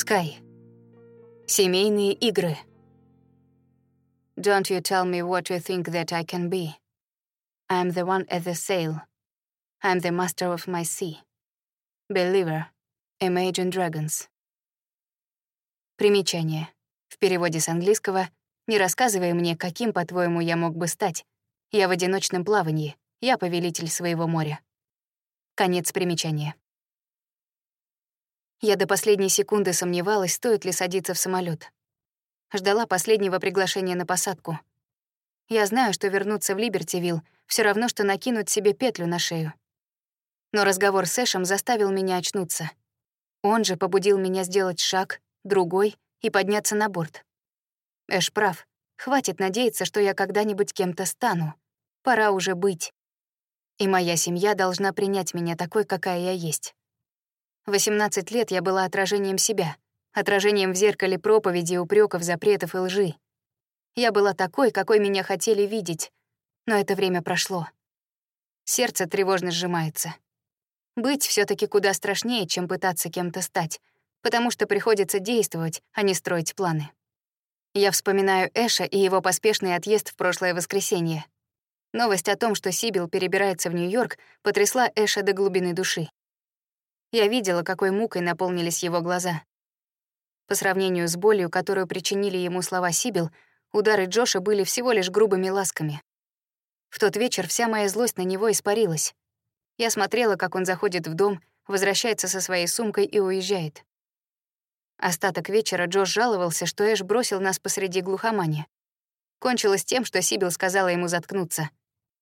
Скай. Семейные игры. Don't you tell me what you think that I can be. I'm the one at the sail. I'm the master of my sea. Believer. Imagine Dragons. Примечание. В переводе с английского «Не рассказывай мне, каким, по-твоему, я мог бы стать. Я в одиночном плавании. Я повелитель своего моря». Конец примечания. Я до последней секунды сомневалась, стоит ли садиться в самолет. Ждала последнего приглашения на посадку. Я знаю, что вернуться в Либертивилл все равно, что накинуть себе петлю на шею. Но разговор с Эшем заставил меня очнуться. Он же побудил меня сделать шаг, другой и подняться на борт. Эш прав. Хватит надеяться, что я когда-нибудь кем-то стану. Пора уже быть. И моя семья должна принять меня такой, какая я есть. 18 лет я была отражением себя, отражением в зеркале проповеди, упреков, запретов и лжи. Я была такой, какой меня хотели видеть, но это время прошло. Сердце тревожно сжимается. Быть все таки куда страшнее, чем пытаться кем-то стать, потому что приходится действовать, а не строить планы. Я вспоминаю Эша и его поспешный отъезд в прошлое воскресенье. Новость о том, что Сибил перебирается в Нью-Йорк, потрясла Эша до глубины души. Я видела, какой мукой наполнились его глаза. По сравнению с болью, которую причинили ему слова Сибил, удары Джоша были всего лишь грубыми ласками. В тот вечер вся моя злость на него испарилась. Я смотрела, как он заходит в дом, возвращается со своей сумкой и уезжает. Остаток вечера Джош жаловался, что Эш бросил нас посреди глухомани. Кончилось тем, что Сибил сказала ему заткнуться,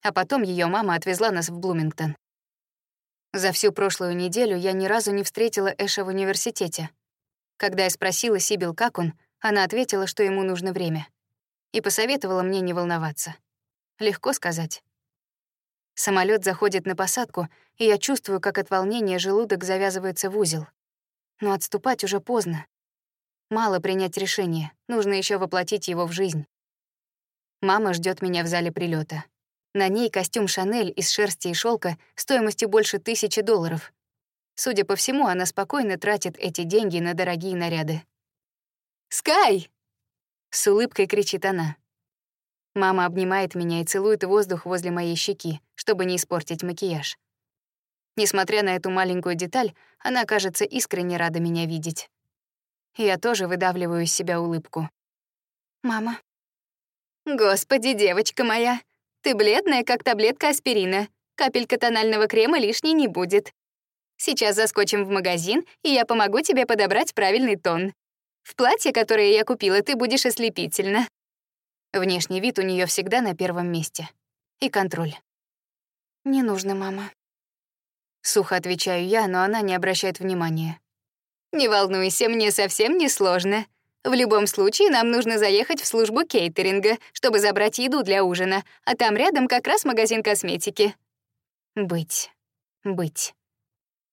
а потом ее мама отвезла нас в Блумингтон. За всю прошлую неделю я ни разу не встретила Эша в университете. Когда я спросила Сибил, как он, она ответила, что ему нужно время. И посоветовала мне не волноваться. Легко сказать. Самолет заходит на посадку, и я чувствую, как от волнения желудок завязывается в узел. Но отступать уже поздно. Мало принять решение, нужно еще воплотить его в жизнь. Мама ждет меня в зале прилета. На ней костюм Шанель из шерсти и шелка стоимостью больше тысячи долларов. Судя по всему, она спокойно тратит эти деньги на дорогие наряды. «Скай!» — с улыбкой кричит она. Мама обнимает меня и целует воздух возле моей щеки, чтобы не испортить макияж. Несмотря на эту маленькую деталь, она, кажется, искренне рада меня видеть. Я тоже выдавливаю из себя улыбку. «Мама». «Господи, девочка моя, ты бледная, как таблетка аспирина. Капелька тонального крема лишней не будет. Сейчас заскочим в магазин, и я помогу тебе подобрать правильный тон. В платье, которое я купила, ты будешь ослепительно. Внешний вид у нее всегда на первом месте. И контроль. «Не нужно, мама». Сухо отвечаю я, но она не обращает внимания. «Не волнуйся, мне совсем не сложно. В любом случае, нам нужно заехать в службу кейтеринга, чтобы забрать еду для ужина, а там рядом как раз магазин косметики. Быть. Быть.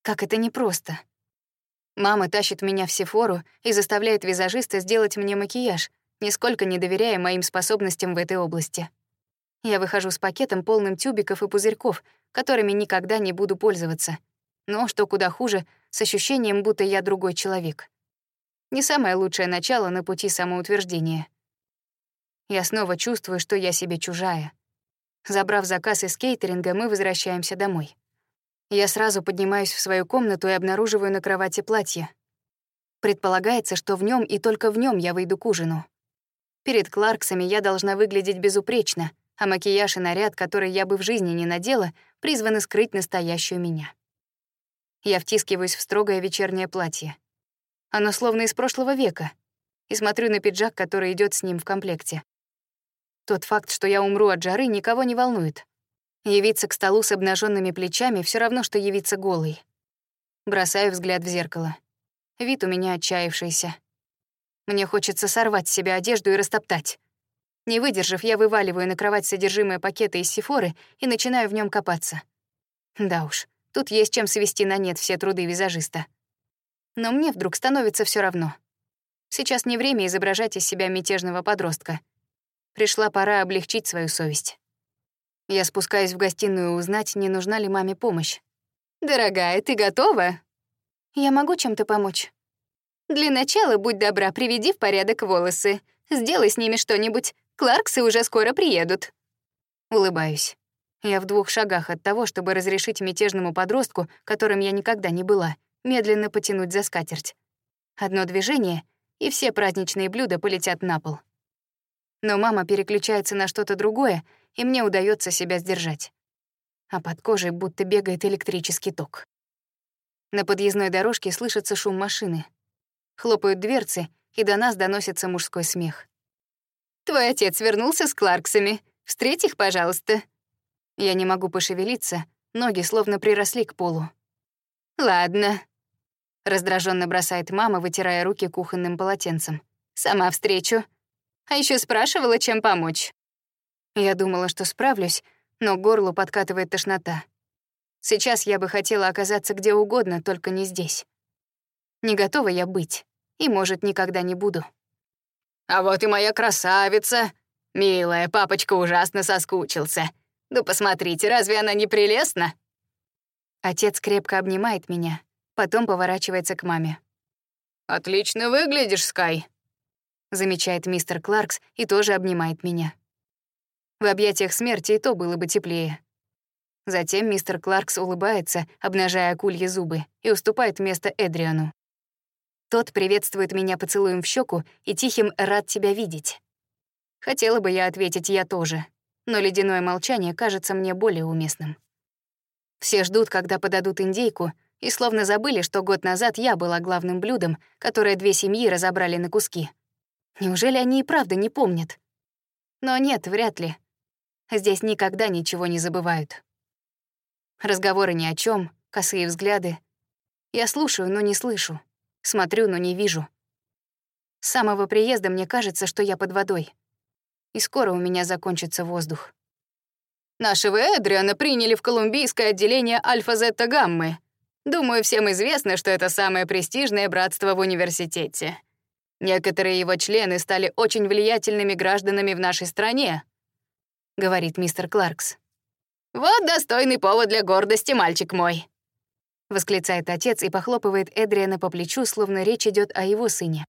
Как это непросто. Мама тащит меня в Сефору и заставляет визажиста сделать мне макияж, нисколько не доверяя моим способностям в этой области. Я выхожу с пакетом, полным тюбиков и пузырьков, которыми никогда не буду пользоваться. Но, что куда хуже, с ощущением, будто я другой человек. Не самое лучшее начало на пути самоутверждения. Я снова чувствую, что я себе чужая. Забрав заказ из кейтеринга, мы возвращаемся домой. Я сразу поднимаюсь в свою комнату и обнаруживаю на кровати платье. Предполагается, что в нем и только в нем я выйду к ужину. Перед Кларксами я должна выглядеть безупречно, а макияж и наряд, который я бы в жизни не надела, призваны скрыть настоящую меня. Я втискиваюсь в строгое вечернее платье. Оно словно из прошлого века. И смотрю на пиджак, который идет с ним в комплекте. Тот факт, что я умру от жары, никого не волнует. Явиться к столу с обнаженными плечами все равно, что явиться голой. Бросаю взгляд в зеркало. Вид у меня отчаявшийся. Мне хочется сорвать с себя одежду и растоптать. Не выдержав, я вываливаю на кровать содержимое пакета из сифоры и начинаю в нем копаться. Да уж, тут есть чем свести на нет все труды визажиста. Но мне вдруг становится все равно. Сейчас не время изображать из себя мятежного подростка. Пришла пора облегчить свою совесть. Я спускаюсь в гостиную узнать, не нужна ли маме помощь. «Дорогая, ты готова?» «Я могу чем-то помочь?» Для начала, будь добра, приведи в порядок волосы. Сделай с ними что-нибудь. Кларксы уже скоро приедут. Улыбаюсь. Я в двух шагах от того, чтобы разрешить мятежному подростку, которым я никогда не была, медленно потянуть за скатерть. Одно движение, и все праздничные блюда полетят на пол. Но мама переключается на что-то другое, и мне удается себя сдержать. А под кожей будто бегает электрический ток. На подъездной дорожке слышится шум машины. Хлопают дверцы, и до нас доносится мужской смех. «Твой отец вернулся с Кларксами. Встреть их, пожалуйста». Я не могу пошевелиться, ноги словно приросли к полу. «Ладно», — раздраженно бросает мама, вытирая руки кухонным полотенцем. «Сама встречу. А еще спрашивала, чем помочь». Я думала, что справлюсь, но горлу подкатывает тошнота. Сейчас я бы хотела оказаться где угодно, только не здесь. Не готова я быть, и, может, никогда не буду. «А вот и моя красавица! Милая, папочка ужасно соскучился. Ну, посмотрите, разве она не прелестна?» Отец крепко обнимает меня, потом поворачивается к маме. «Отлично выглядишь, Скай», — замечает мистер Кларкс и тоже обнимает меня. В объятиях смерти и то было бы теплее. Затем мистер Кларкс улыбается, обнажая акульи зубы, и уступает место Эдриану. Тот приветствует меня поцелуем в щеку и тихим «рад тебя видеть». Хотела бы я ответить «я тоже», но ледяное молчание кажется мне более уместным. Все ждут, когда подадут индейку, и словно забыли, что год назад я была главным блюдом, которое две семьи разобрали на куски. Неужели они и правда не помнят? Но нет, вряд ли. Здесь никогда ничего не забывают. Разговоры ни о чем, косые взгляды. Я слушаю, но не слышу. Смотрю, но не вижу. С самого приезда мне кажется, что я под водой. И скоро у меня закончится воздух. Нашего Эдриана приняли в колумбийское отделение Альфа-Зетта-Гаммы. Думаю, всем известно, что это самое престижное братство в университете. Некоторые его члены стали очень влиятельными гражданами в нашей стране, — говорит мистер Кларкс. «Вот достойный повод для гордости, мальчик мой!» Восклицает отец и похлопывает Эдриана по плечу, словно речь идет о его сыне.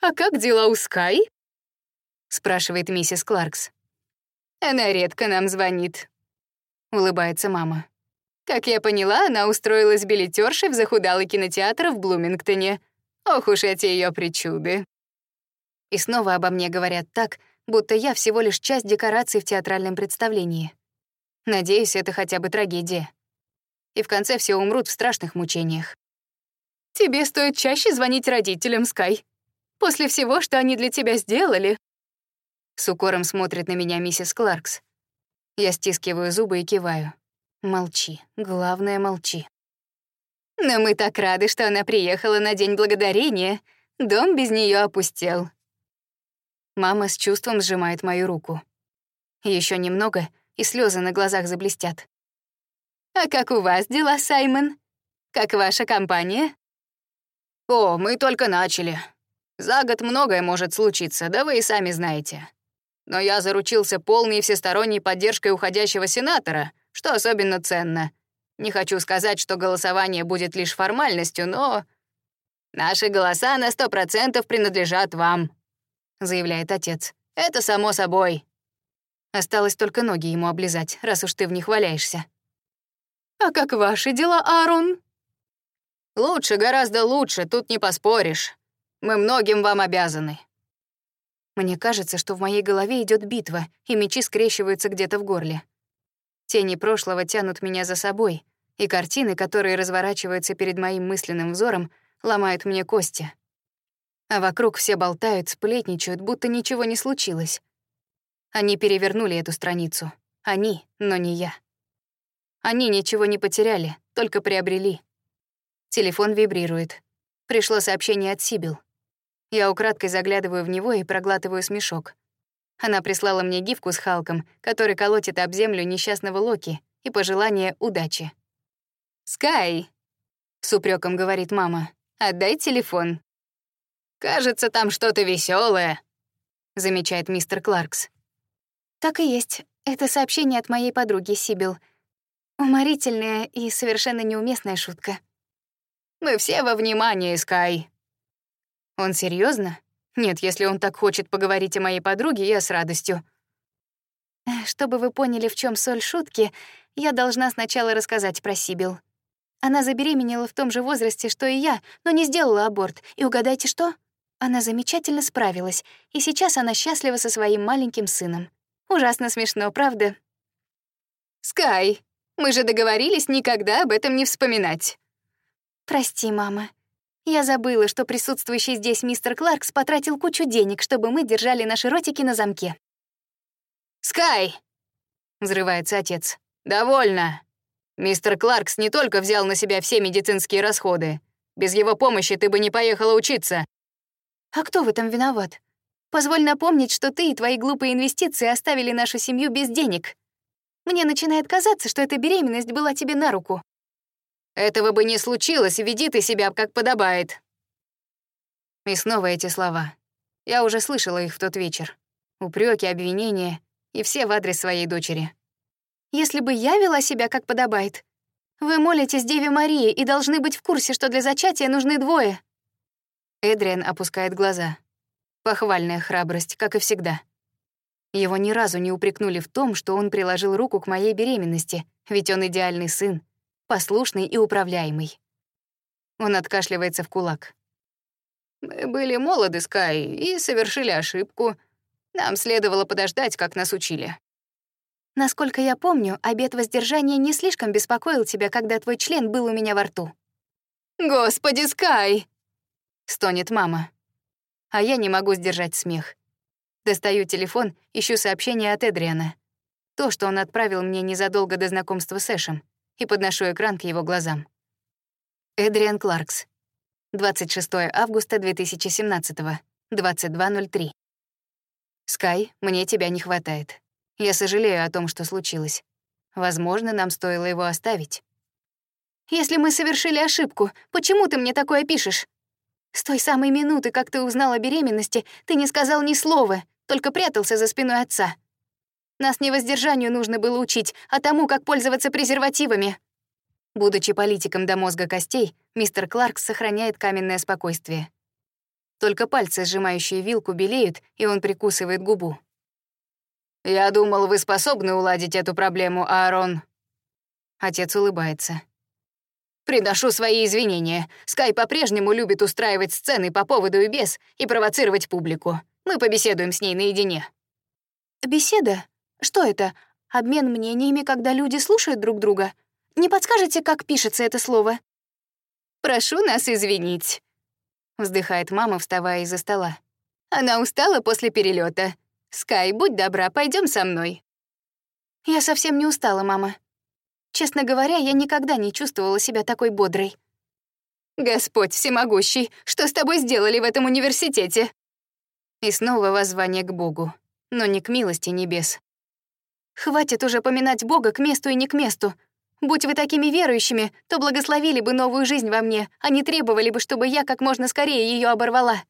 «А как дела у Скай?» спрашивает миссис Кларкс. «Она редко нам звонит», — улыбается мама. «Как я поняла, она устроилась билетершей в захудалый кинотеатр в Блумингтоне. Ох уж эти ее причуды». И снова обо мне говорят так, будто я всего лишь часть декораций в театральном представлении. Надеюсь, это хотя бы трагедия. И в конце все умрут в страшных мучениях. Тебе стоит чаще звонить родителям, Скай. После всего, что они для тебя сделали. С укором смотрит на меня миссис Кларкс. Я стискиваю зубы и киваю. Молчи, главное, молчи. Но мы так рады, что она приехала на День Благодарения. Дом без нее опустел. Мама с чувством сжимает мою руку. Еще немного — и слезы на глазах заблестят. «А как у вас дела, Саймон? Как ваша компания?» «О, мы только начали. За год многое может случиться, да вы и сами знаете. Но я заручился полной и всесторонней поддержкой уходящего сенатора, что особенно ценно. Не хочу сказать, что голосование будет лишь формальностью, но... Наши голоса на сто процентов принадлежат вам», — заявляет отец. «Это само собой. Осталось только ноги ему облизать, раз уж ты в них валяешься. «А как ваши дела, Аарон?» «Лучше, гораздо лучше, тут не поспоришь. Мы многим вам обязаны». Мне кажется, что в моей голове идет битва, и мечи скрещиваются где-то в горле. Тени прошлого тянут меня за собой, и картины, которые разворачиваются перед моим мысленным взором, ломают мне кости. А вокруг все болтают, сплетничают, будто ничего не случилось. Они перевернули эту страницу. Они, но не я. Они ничего не потеряли, только приобрели. Телефон вибрирует. Пришло сообщение от Сибил. Я украдкой заглядываю в него и проглатываю смешок. Она прислала мне гифку с Халком, который колотит об землю несчастного Локи, и пожелание удачи. «Скай!» — с упреком говорит мама. «Отдай телефон». «Кажется, там что-то веселое, замечает мистер Кларкс. Так и есть. Это сообщение от моей подруги Сибил. Уморительная и совершенно неуместная шутка. «Мы все во внимании, Скай», Он серьезно? Нет, если он так хочет поговорить о моей подруге, я с радостью. Чтобы вы поняли, в чем соль шутки, я должна сначала рассказать про Сибил. Она забеременела в том же возрасте, что и я, но не сделала аборт. И угадайте что? Она замечательно справилась, и сейчас она счастлива со своим маленьким сыном. Ужасно смешно, правда? Скай, мы же договорились никогда об этом не вспоминать. Прости, мама. Я забыла, что присутствующий здесь мистер Кларкс потратил кучу денег, чтобы мы держали наши ротики на замке. «Скай!» — взрывается отец. «Довольно. Мистер Кларкс не только взял на себя все медицинские расходы. Без его помощи ты бы не поехала учиться». «А кто в этом виноват? Позволь напомнить, что ты и твои глупые инвестиции оставили нашу семью без денег. Мне начинает казаться, что эта беременность была тебе на руку». «Этого бы не случилось, веди ты себя, как подобает». И снова эти слова. Я уже слышала их в тот вечер. Упреки, обвинения — и все в адрес своей дочери. Если бы я вела себя как подобает, вы молитесь Деве Марии и должны быть в курсе, что для зачатия нужны двое. Эдриан опускает глаза. Похвальная храбрость, как и всегда. Его ни разу не упрекнули в том, что он приложил руку к моей беременности, ведь он идеальный сын, послушный и управляемый. Он откашливается в кулак. «Мы были молоды, Скай, и совершили ошибку», нам следовало подождать, как нас учили. Насколько я помню, обет воздержания не слишком беспокоил тебя, когда твой член был у меня во рту. Господи, Скай! Стонет мама. А я не могу сдержать смех. Достаю телефон, ищу сообщение от Эдриана. То, что он отправил мне незадолго до знакомства с Эшем, и подношу экран к его глазам. Эдриан Кларкс. 26 августа 2017, 22.03. «Скай, мне тебя не хватает. Я сожалею о том, что случилось. Возможно, нам стоило его оставить». «Если мы совершили ошибку, почему ты мне такое пишешь? С той самой минуты, как ты узнал о беременности, ты не сказал ни слова, только прятался за спиной отца. Нас не воздержанию нужно было учить, а тому, как пользоваться презервативами». Будучи политиком до мозга костей, мистер Кларк сохраняет каменное спокойствие. Только пальцы, сжимающие вилку, белеют, и он прикусывает губу. «Я думал, вы способны уладить эту проблему, Аарон». Отец улыбается. «Приношу свои извинения. Скай по-прежнему любит устраивать сцены по поводу и без и провоцировать публику. Мы побеседуем с ней наедине». «Беседа? Что это? Обмен мнениями, когда люди слушают друг друга? Не подскажете, как пишется это слово?» «Прошу нас извинить», вздыхает мама, вставая из-за стола. Она устала после перелета. Скай, будь добра, пойдем со мной. Я совсем не устала, мама. Честно говоря, я никогда не чувствовала себя такой бодрой. Господь всемогущий, что с тобой сделали в этом университете? И снова воззвание к Богу, но не к милости небес. Хватит уже поминать Бога к месту и не к месту. Будь вы такими верующими, то благословили бы новую жизнь во мне, а не требовали бы, чтобы я как можно скорее ее оборвала.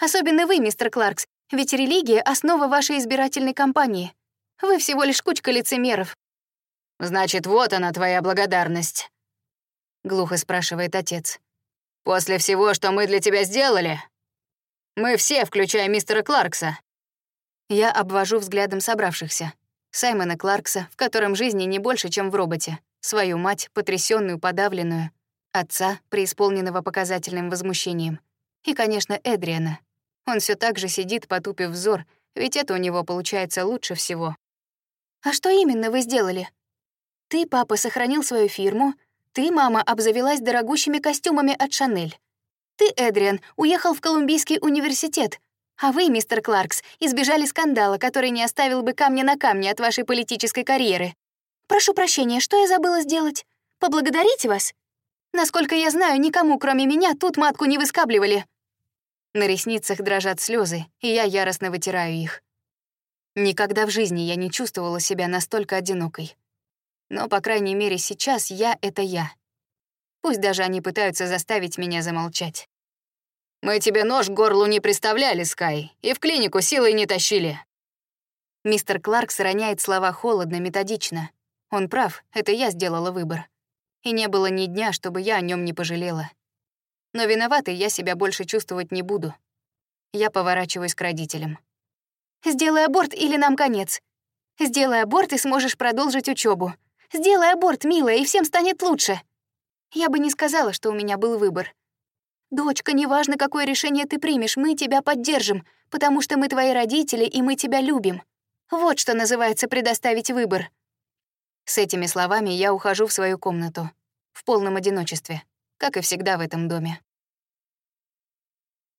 Особенно вы, мистер Кларкс, ведь религия — основа вашей избирательной кампании. Вы всего лишь кучка лицемеров. «Значит, вот она, твоя благодарность», — глухо спрашивает отец. «После всего, что мы для тебя сделали? Мы все, включая мистера Кларкса». Я обвожу взглядом собравшихся. Саймона Кларкса, в котором жизни не больше, чем в роботе свою мать, потрясенную, подавленную, отца, преисполненного показательным возмущением, и, конечно, Эдриана. Он все так же сидит, потупив взор, ведь это у него получается лучше всего. «А что именно вы сделали? Ты, папа, сохранил свою фирму, ты, мама, обзавелась дорогущими костюмами от Шанель. Ты, Эдриан, уехал в Колумбийский университет, а вы, мистер Кларкс, избежали скандала, который не оставил бы камня на камне от вашей политической карьеры. Прошу прощения, что я забыла сделать? Поблагодарить вас? Насколько я знаю, никому, кроме меня, тут матку не выскабливали. На ресницах дрожат слезы, и я яростно вытираю их. Никогда в жизни я не чувствовала себя настолько одинокой. Но, по крайней мере, сейчас я — это я. Пусть даже они пытаются заставить меня замолчать. «Мы тебе нож к горлу не приставляли, Скай, и в клинику силой не тащили». Мистер Кларк роняет слова холодно, методично. Он прав, это я сделала выбор. И не было ни дня, чтобы я о нем не пожалела. Но виноватой я себя больше чувствовать не буду. Я поворачиваюсь к родителям. «Сделай аборт или нам конец. Сделай аборт и сможешь продолжить учебу. Сделай аборт, милая, и всем станет лучше». Я бы не сказала, что у меня был выбор. «Дочка, неважно, какое решение ты примешь, мы тебя поддержим, потому что мы твои родители, и мы тебя любим. Вот что называется предоставить выбор». С этими словами я ухожу в свою комнату, в полном одиночестве, как и всегда в этом доме.